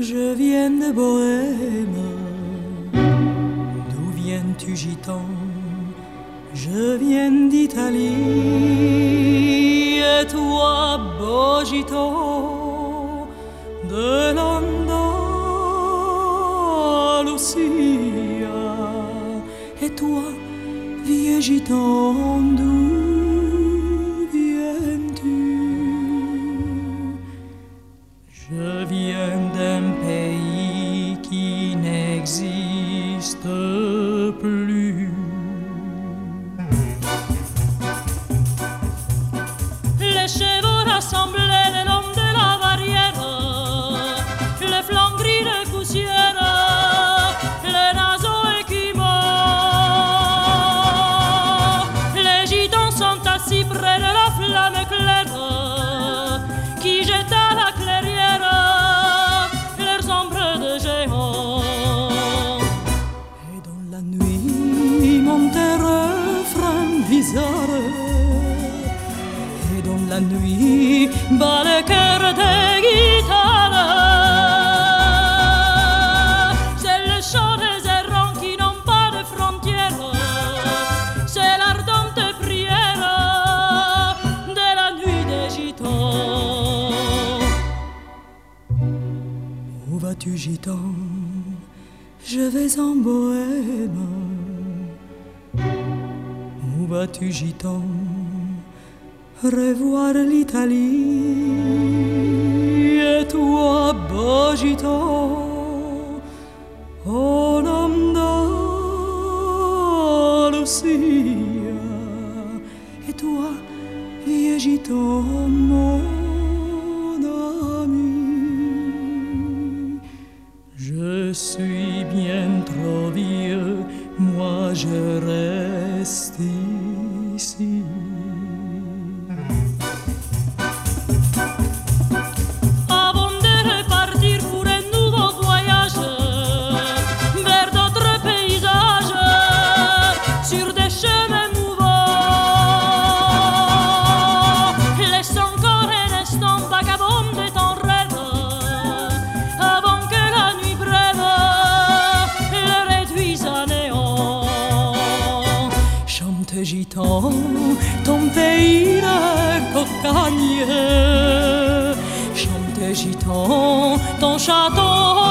Je viens de Bohème. D'où viens-tu, gitan? Je viens d'Italie. Et toi, beau gitan de l'Andalusia. Et toi, vieux gitan, d'où Je viens d'un Et dans la nuit bat le cœur des guitares. C'est le chant des errants qui n'ont pas de frontières. C'est l'ardente prière de la nuit des gitans. Où vas-tu, gitan? Je vais en bohème. Vas-tu, gitan Revoir l'Italie. Et toi, beau gitan En Andalusia. Et toi, vieux gitan, mon ami. Je suis moi je son tomber cocagne chante gitan ton château